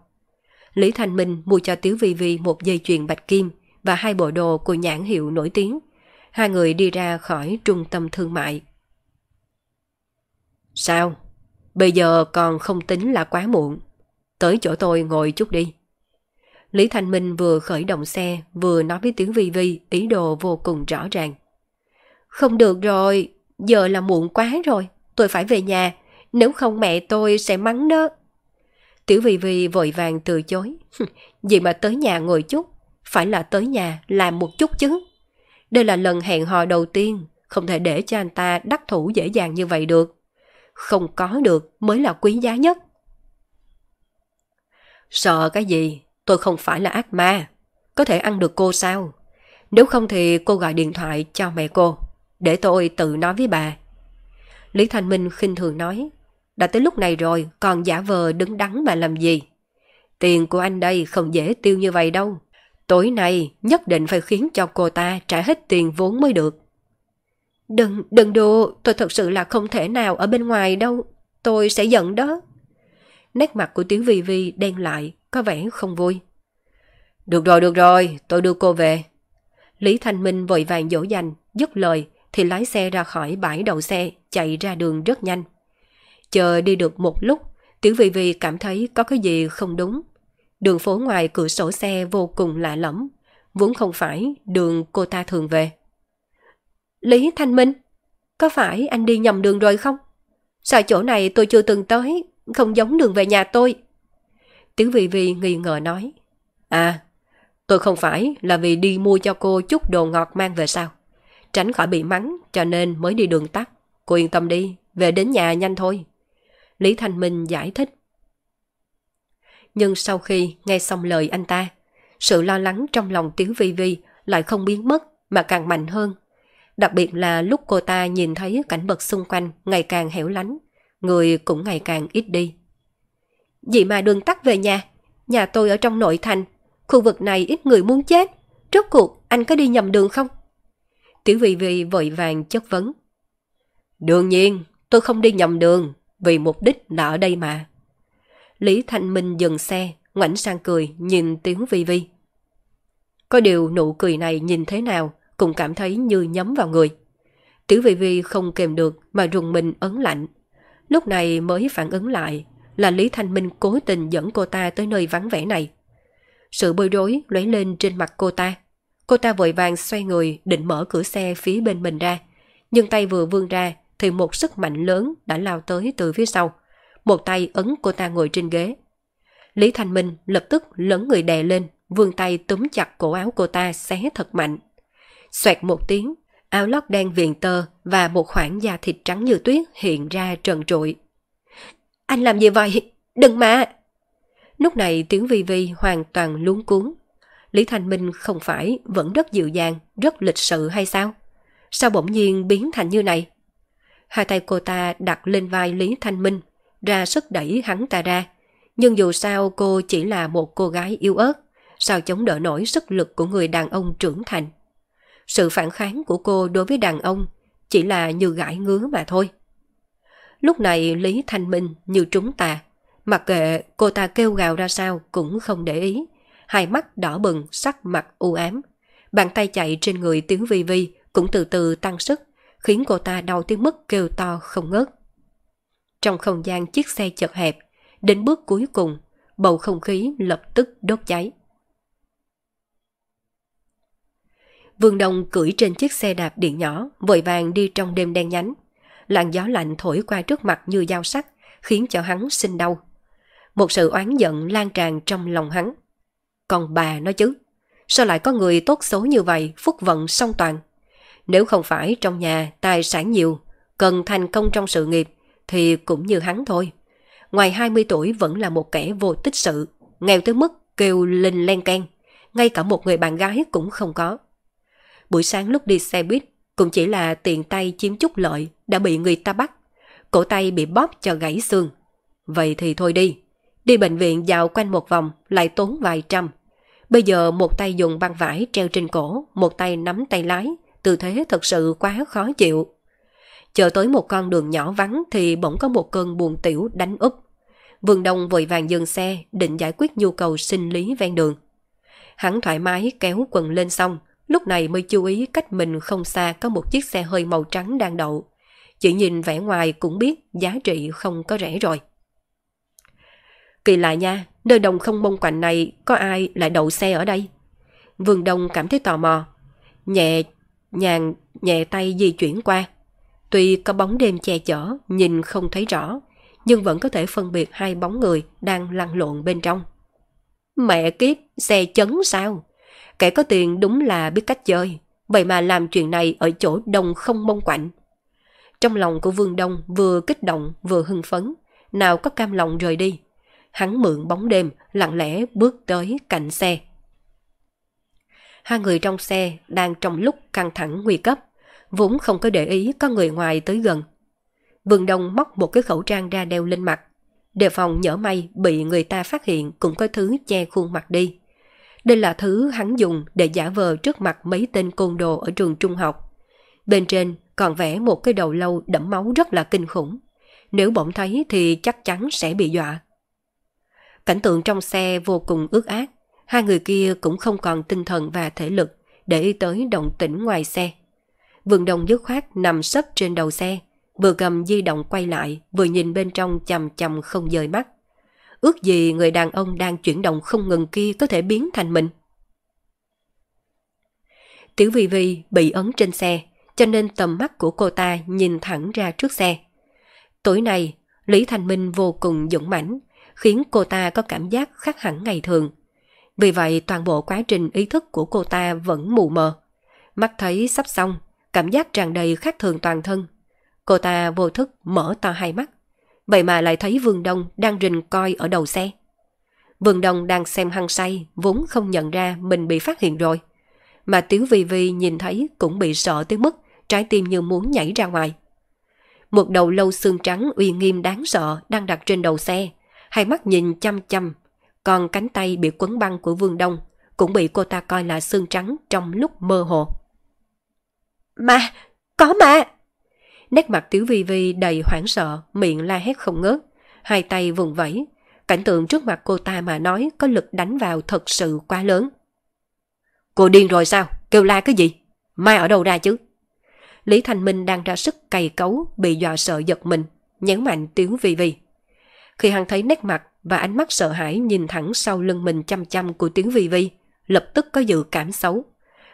Lý Thanh Minh mua cho Tiếu Vi Vi một dây chuyền bạch kim và hai bộ đồ của nhãn hiệu nổi tiếng. Hai người đi ra khỏi trung tâm thương mại. Sao? Bây giờ còn không tính là quá muộn. Tới chỗ tôi ngồi chút đi. Lý Thanh Minh vừa khởi động xe, vừa nói với Tiếu Vi Vi ý đồ vô cùng rõ ràng. Không được rồi, giờ là muộn quá rồi, tôi phải về nhà, nếu không mẹ tôi sẽ mắng đó. Tiểu Vi Vi vội vàng từ chối. Gì mà tới nhà ngồi chút, phải là tới nhà làm một chút chứ. Đây là lần hẹn hò đầu tiên, không thể để cho anh ta đắc thủ dễ dàng như vậy được không có được mới là quý giá nhất. Sợ cái gì? Tôi không phải là ác ma. Có thể ăn được cô sao? Nếu không thì cô gọi điện thoại cho mẹ cô. Để tôi tự nói với bà. Lý Thanh Minh khinh thường nói. Đã tới lúc này rồi, còn giả vờ đứng đắn mà làm gì? Tiền của anh đây không dễ tiêu như vậy đâu. Tối nay nhất định phải khiến cho cô ta trả hết tiền vốn mới được. Đừng, đừng đùa, tôi thật sự là không thể nào ở bên ngoài đâu. Tôi sẽ giận đó. Nét mặt của Tiểu Vi Vi đen lại, có vẻ không vui. Được rồi, được rồi, tôi đưa cô về. Lý Thanh Minh vội vàng dỗ dành, dứt lời thì lái xe ra khỏi bãi đậu xe, chạy ra đường rất nhanh. Chờ đi được một lúc, Tiểu Vy Vy cảm thấy có cái gì không đúng. Đường phố ngoài cửa sổ xe vô cùng lạ lẫm, vốn không phải đường cô ta thường về. Lý Thanh Minh, có phải anh đi nhầm đường rồi không? Sao chỗ này tôi chưa từng tới, không giống đường về nhà tôi? Tiểu vị Vy nghi ngờ nói. À, tôi không phải là vì đi mua cho cô chút đồ ngọt mang về sao? Tránh khỏi bị mắng cho nên mới đi đường tắt. Cô yên tâm đi, về đến nhà nhanh thôi. Lý Thanh Minh giải thích. Nhưng sau khi nghe xong lời anh ta, sự lo lắng trong lòng Tiếu Vi Vi lại không biến mất mà càng mạnh hơn Đặc biệt là lúc cô ta nhìn thấy cảnh vật xung quanh ngày càng hẻo lánh, người cũng ngày càng ít đi. Vậy mà đường tắt về nhà, nhà tôi ở trong nội thành, khu vực này ít người muốn chết. Rốt cuộc anh có đi nhầm đường không? Tiểu vị vị vội vàng chất vấn. Đương nhiên, tôi không đi nhầm đường, vì mục đích là ở đây mà. Lý Thanh Minh dừng xe, ngoảnh sang cười, nhìn Tiểu Vi Vi. Có điều nụ cười này nhìn thế nào cũng cảm thấy như nhắm vào người. Tiểu vi vi không kềm được mà rùng mình ấn lạnh. Lúc này mới phản ứng lại là Lý Thanh Minh cố tình dẫn cô ta tới nơi vắng vẻ này. Sự bối rối lóe lên trên mặt cô ta. Cô ta vội vàng xoay người định mở cửa xe phía bên mình ra. Nhưng tay vừa vươn ra thì một sức mạnh lớn đã lao tới từ phía sau. Một tay ấn cô ta ngồi trên ghế. Lý Thanh Minh lập tức lớn người đè lên, vươn tay túm chặt cổ áo cô ta xé thật mạnh. Xoẹt một tiếng, áo lót đen viền tơ và một khoảng da thịt trắng như tuyết hiện ra trần trụi. Anh làm gì vậy? Đừng mà! Lúc này tiếng Vi Vi hoàn toàn luống cuốn. Lý Thanh Minh không phải vẫn rất dịu dàng, rất lịch sự hay sao? Sao bỗng nhiên biến thành như này? Hai tay cô ta đặt lên vai Lý Thanh Minh, ra sức đẩy hắn ta ra. Nhưng dù sao cô chỉ là một cô gái yếu ớt, sao chống đỡ nổi sức lực của người đàn ông trưởng thành. Sự phản kháng của cô đối với đàn ông chỉ là như gãi ngứa mà thôi. Lúc này Lý Thanh Minh như trúng tà, mặc kệ cô ta kêu gào ra sao cũng không để ý, hai mắt đỏ bừng, sắc mặt u ám. Bàn tay chạy trên người tiếng vi vi cũng từ từ tăng sức, khiến cô ta đau tiếng mức kêu to không ngớt. Trong không gian chiếc xe chật hẹp, đến bước cuối cùng, bầu không khí lập tức đốt cháy. Vương Đông cưỡi trên chiếc xe đạp điện nhỏ, vội vàng đi trong đêm đen nhánh. Làn gió lạnh thổi qua trước mặt như dao sắc, khiến cho hắn sinh đau. Một sự oán giận lan tràn trong lòng hắn. Còn bà nói chứ, sao lại có người tốt xấu như vậy, phúc vận song toàn? Nếu không phải trong nhà tài sản nhiều, cần thành công trong sự nghiệp, thì cũng như hắn thôi. Ngoài 20 tuổi vẫn là một kẻ vô tích sự, nghèo tới mức kêu linh len can, ngay cả một người bạn gái cũng không có. Buổi sáng lúc đi xe buýt, cũng chỉ là tiền tay chiếm chút lợi đã bị người ta bắt. Cổ tay bị bóp cho gãy xương. Vậy thì thôi đi. Đi bệnh viện dạo quanh một vòng lại tốn vài trăm. Bây giờ một tay dùng băng vải treo trên cổ, một tay nắm tay lái, tư thế thật sự quá khó chịu. Chờ tới một con đường nhỏ vắng thì bỗng có một cơn buồn tiểu đánh úp. Vương Đông vội vàng dừng xe định giải quyết nhu cầu sinh lý ven đường. Hắn thoải mái kéo quần lên xong, lúc này mới chú ý cách mình không xa có một chiếc xe hơi màu trắng đang đậu. Chỉ nhìn vẻ ngoài cũng biết giá trị không có rẻ rồi. Kỳ lạ nha, nơi đồng không mông quạnh này có ai lại đậu xe ở đây? Vương Đông cảm thấy tò mò. Nhẹ, nhàng, nhẹ tay di chuyển qua. Tuy có bóng đêm che chở, nhìn không thấy rõ, nhưng vẫn có thể phân biệt hai bóng người đang lăn lộn bên trong. Mẹ kiếp, xe chấn sao? Kẻ có tiền đúng là biết cách chơi, vậy mà làm chuyện này ở chỗ đông không mông quạnh. Trong lòng của Vương Đông vừa kích động vừa hưng phấn, nào có cam lòng rời đi. Hắn mượn bóng đêm, lặng lẽ bước tới cạnh xe. Hai người trong xe đang trong lúc căng thẳng nguy cấp, vốn không có để ý có người ngoài tới gần. Vương Đông móc một cái khẩu trang ra đeo lên mặt, đề phòng nhỡ may bị người ta phát hiện cũng có thứ che khuôn mặt đi. Đây là thứ hắn dùng để giả vờ trước mặt mấy tên côn đồ ở trường trung học. Bên trên còn vẽ một cái đầu lâu đẫm máu rất là kinh khủng. Nếu bỗng thấy thì chắc chắn sẽ bị dọa. Cảnh tượng trong xe vô cùng ước ác. Hai người kia cũng không còn tinh thần và thể lực để ý tới động tĩnh ngoài xe. Vườn đồng dứt khoát nằm sấp trên đầu xe, vừa cầm di động quay lại, vừa nhìn bên trong chầm chầm không rời mắt. Ước gì người đàn ông đang chuyển động không ngừng kia có thể biến thành mình. Tiểu Vi Vi bị ấn trên xe, cho nên tầm mắt của cô ta nhìn thẳng ra trước xe. Tối nay, Lý Thành Minh vô cùng dũng mãnh, khiến cô ta có cảm giác khác hẳn ngày thường. Vì vậy toàn bộ quá trình ý thức của cô ta vẫn mù mờ. Mắt thấy sắp xong, cảm giác tràn đầy khác thường toàn thân. Cô ta vô thức mở to hai mắt. Vậy mà lại thấy Vương Đông đang rình coi ở đầu xe. Vương Đông đang xem hăng say, vốn không nhận ra mình bị phát hiện rồi. Mà Tiếu Vi Vi nhìn thấy cũng bị sợ tới mức trái tim như muốn nhảy ra ngoài. Một đầu lâu xương trắng uy nghiêm đáng sợ đang đặt trên đầu xe, hai mắt nhìn chăm chăm, còn cánh tay bị quấn băng của Vương Đông cũng bị cô ta coi là xương trắng trong lúc mơ hồ. Mà! Có mà! Nét mặt Tiểu Vi Vi đầy hoảng sợ, miệng la hét không ngớt, hai tay vùng vẫy. Cảnh tượng trước mặt cô ta mà nói có lực đánh vào thật sự quá lớn. Cô điên rồi sao? Kêu la cái gì? Mai ở đâu ra chứ? Lý Thành Minh đang ra sức cày cấu, bị dọa sợ giật mình, nhấn mạnh Tiểu Vi Vi. Khi hắn thấy nét mặt và ánh mắt sợ hãi nhìn thẳng sau lưng mình chăm chăm của tiếng Vi Vi, lập tức có dự cảm xấu.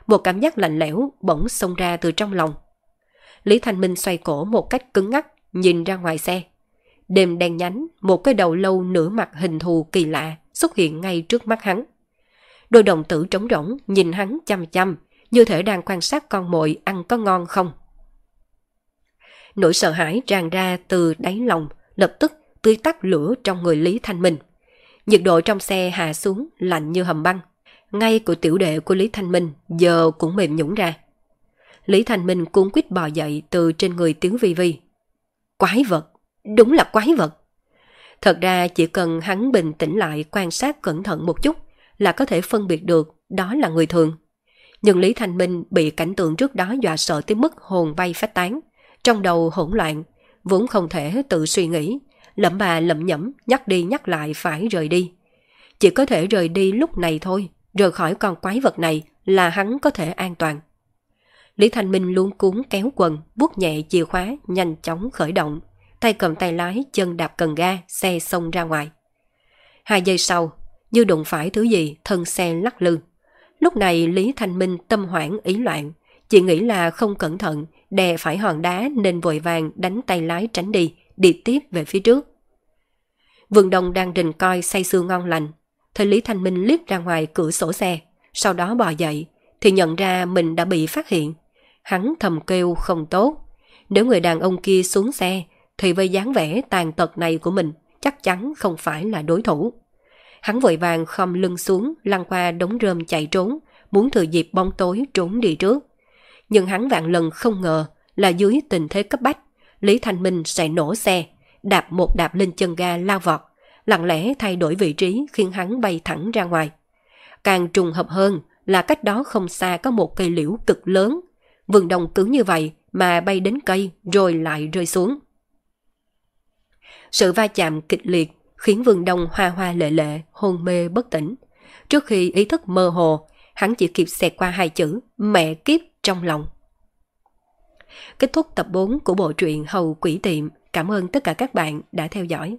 Một cảm giác lạnh lẽo bỗng xông ra từ trong lòng. Lý Thanh Minh xoay cổ một cách cứng ngắc, nhìn ra ngoài xe. Đêm đen nhánh, một cái đầu lâu nửa mặt hình thù kỳ lạ, xuất hiện ngay trước mắt hắn. Đôi đồng tử trống rỗng nhìn hắn chăm chăm, như thể đang quan sát con mồi ăn có ngon không. Nỗi sợ hãi tràn ra từ đáy lòng, lập tức tươi tắt lửa trong người Lý Thanh Minh. Nhiệt độ trong xe hạ xuống lạnh như hầm băng. Ngay của tiểu đệ của Lý Thanh Minh giờ cũng mềm nhũng ra. Lý Thanh Minh cuốn quýt bò dậy từ trên người Tiếu Vi Vi. Quái vật, đúng là quái vật. Thật ra chỉ cần hắn bình tĩnh lại quan sát cẩn thận một chút là có thể phân biệt được đó là người thường. Nhưng Lý Thanh Minh bị cảnh tượng trước đó dọa sợ tới mức hồn bay phách tán, trong đầu hỗn loạn, vốn không thể tự suy nghĩ, lẩm bà lẩm nhẩm nhắc đi nhắc lại phải rời đi. Chỉ có thể rời đi lúc này thôi, rời khỏi con quái vật này là hắn có thể an toàn. Lý thành Minh luôn cuốn kéo quần, vuốt nhẹ chìa khóa, nhanh chóng khởi động, tay cầm tay lái, chân đạp cần ga, xe xông ra ngoài. Hai giây sau, như đụng phải thứ gì, thân xe lắc lư. Lúc này Lý Thanh Minh tâm hoảng ý loạn, chỉ nghĩ là không cẩn thận, đè phải hòn đá nên vội vàng đánh tay lái tránh đi, đi tiếp về phía trước. Vườn Đông đang rình coi say sưa ngon lành, thấy Lý Thanh Minh liếc ra ngoài cửa sổ xe, sau đó bò dậy, thì nhận ra mình đã bị phát hiện. Hắn thầm kêu không tốt. Nếu người đàn ông kia xuống xe, thì với dáng vẻ tàn tật này của mình, chắc chắn không phải là đối thủ. Hắn vội vàng khom lưng xuống, lăn qua đống rơm chạy trốn, muốn thừa dịp bóng tối trốn đi trước. Nhưng hắn vạn lần không ngờ là dưới tình thế cấp bách, Lý Thanh Minh sẽ nổ xe, đạp một đạp lên chân ga lao vọt, lặng lẽ thay đổi vị trí khiến hắn bay thẳng ra ngoài. Càng trùng hợp hơn là cách đó không xa có một cây liễu cực lớn. Vườn đồng cứ như vậy mà bay đến cây rồi lại rơi xuống. Sự va chạm kịch liệt khiến Vương Đông hoa hoa lệ lệ, hôn mê bất tỉnh. Trước khi ý thức mơ hồ, hắn chỉ kịp xẹt qua hai chữ mẹ kiếp trong lòng. Kết thúc tập 4 của bộ truyện Hầu Quỷ Tiệm. Cảm ơn tất cả các bạn đã theo dõi.